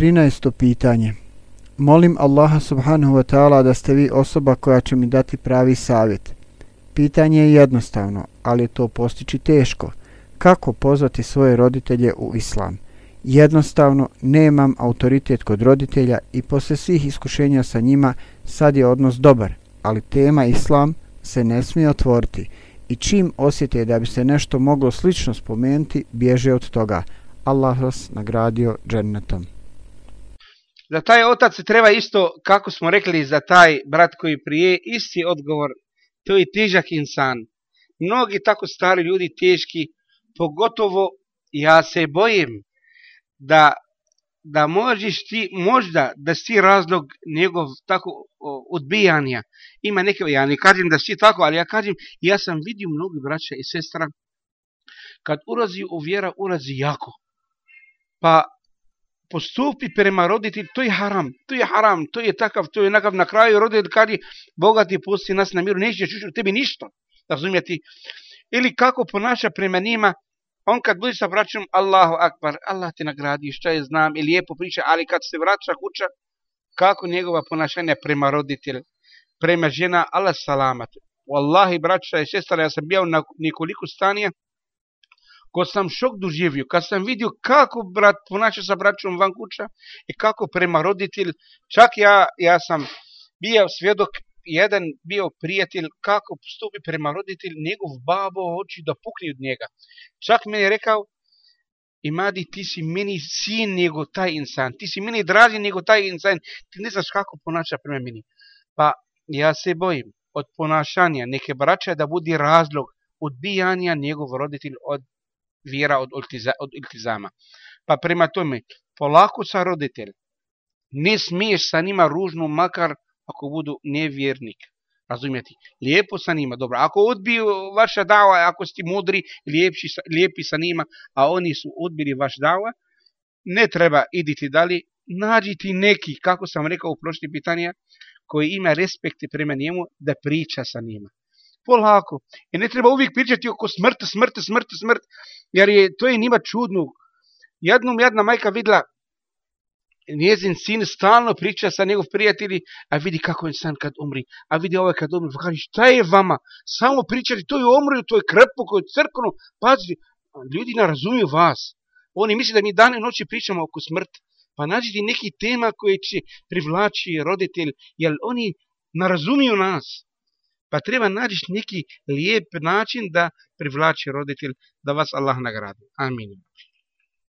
13. pitanje. Molim Allaha subhanahu wa ta'ala da ste vi osoba koja će mi dati pravi savjet. Pitanje je jednostavno, ali je to postići teško. Kako pozvati svoje roditelje u islam? Jednostavno, nemam autoritet kod roditelja i posle svih iskušenja sa njima sad je odnos dobar, ali tema islam se ne smije otvoriti i čim osjete da bi se nešto moglo slično spomenuti, bježe od toga. Allah vas nagradio džennetom. Za taj otac treba isto, kako smo rekli za taj brat koji prije, isti odgovor, to je težak insan. Mnogi tako stari ljudi teški, pogotovo ja se bojim da da možeš ti, možda da si razlog njegov tako odbijanja. Ima neke, ja ne kažem da si tako, ali ja kažem, ja sam vidio mnogi braća i sestra, kad urazi u vjera, ulazi jako. Pa postupi prema roditelj, to je haram, to je haram, to je takav, to je nakav na kraju roditelj kad je Boga ti pusti nas na miru, neće čući tebi ništa, razumijeti. Ili kako ponaša prema njima, on kad bude sa braćom, Allahu akbar, Allah te nagradi, šta je znam, i lijepo priča, ali kad se vraća kuća, kako njegova ponašanja prema roditelj, prema žena, Allah salamat. Wallahi, braća i sestara, ja sam bio na nekoliko stanija, ko sam šok doživio, kad sam vidio kako brat ponaša sa braćom van kuća i kako prema roditelj, čak ja, ja sam bio svjedok, jedan bio prijatelj, kako postupi prema roditelj, njegov babo hoće da pukne od njega. Čak mi je rekao, Imadi, ti si meni sin nego taj insan, ti si meni draži nego taj insan, ti ne znaš kako ponaša prema meni. Pa ja se bojim od ponašanja neke braća da budi razlog odbijanja njegov roditelj od vjera od, od iltizama. Pa prema tome, polako sa roditelj, ne smiješ sa njima ružno makar ako budu nevjernik. Razumijeti? Lijepo sa njima, dobro. Ako odbiju vaša dava, ako ste mudri, lijepši, lijepi sa njima, a oni su odbili vaš dava, ne treba iditi dalje, nađiti neki, kako sam rekao u prošli pitanja, koji ima respekte prema njemu, da priča sa njima polako. I ne treba uvijek pričati oko smrti, smrti, smrti, smrti, jer je, to je njima čudno. Jednom jedna majka vidla njezin sin stalno priča sa njegov prijatelji, a vidi kako je san kad umri, a vidi ovaj kad umri, pa kaže, šta je vama? Samo pričati, to je umri, to je krpo, to je crkno, pazi, ljudi ne razumiju vas. Oni misle da mi dane i noći pričamo oko smrti, pa nađite neki tema koje će privlači roditelj, jer oni ne razumiju nas pa treba naći neki lijep način da privlači roditelj da vas Allah nagradi. Amin.